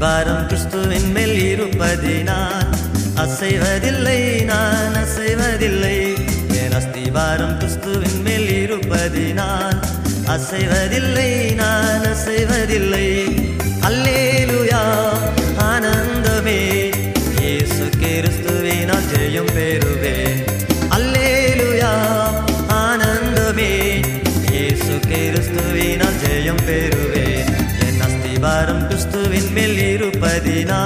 அஸ்திபாரம் கிறிஸ்துவின் மேல் இருப்பதினால் அசைவதில்லை நான் அசைவதில்லை. என் அஸ்திபாரம் கிறிஸ்துவின் மேல் இருப்பதினால் அசைவதில்லை நான் அசைவதில்லை. அல்லேலுயா ஆனந்தமே. இயேசு கிறிஸ்துவினால் ஜெயம் பெறுவேன் அல்லேலுயா ஆனந்தமே. இயேசு கிறிஸ்துவினால் ஜெயம் பெறுவேன் அஸ்திபாரம் கிறிஸ்துவின் மேல் இருப்பதினா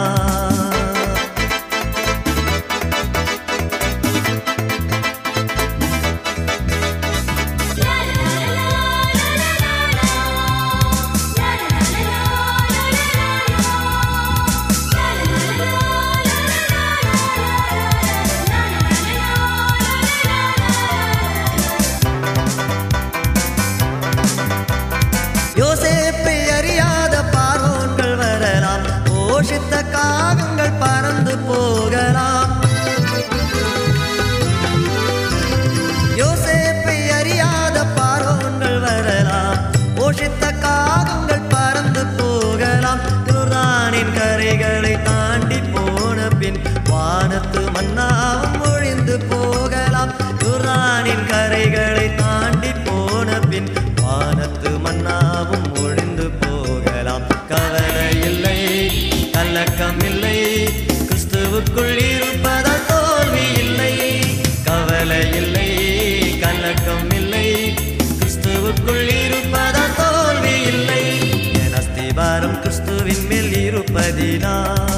Yo sé கடலை தாண்டி போன பின் வானத்து மன்னாவும் ஒழிந்து போகலாம். குரானின் கரைகளை தாண்டி போன பின் வானத்து மன்னாவும் ஒழிந்து போகலாம். கவலை இல்லை கலக்கம் இல்லை கிறிஸ்துவுக்குள் இருப்பதால் தோல்வி இல்லை. கவலை இல்லை கலக்கம் இல்லை கிறிஸ்துவுக்குள் இருப்பதினா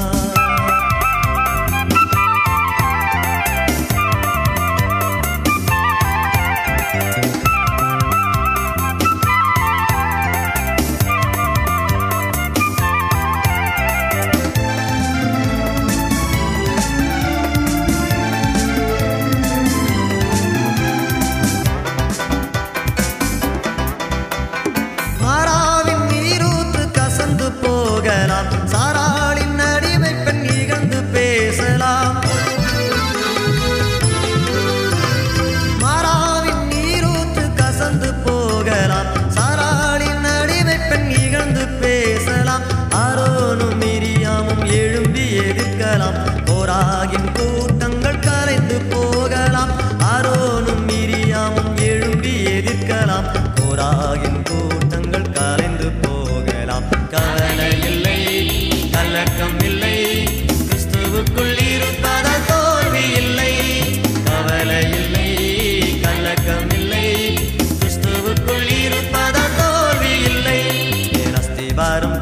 என் அஸ்திபாரம்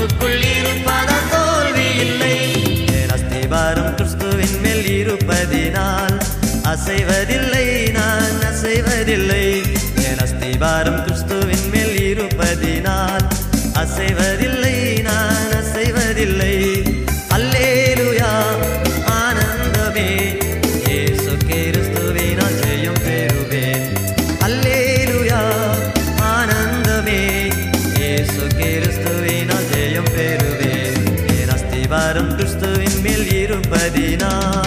கிறிஸ்துவுக்குள் இருப்பதால் தோல்வி இல்லை. என் அஸ்திவாரம் கிறிஸ்துவின் மேல் இருப்பதினால் அசைவதில்லை நான் அசைவதில்லை. என் அஸ்திவாரம் கிறிஸ்துவின் மேல் இருப்பதினால் அசைவதில்லை Medina.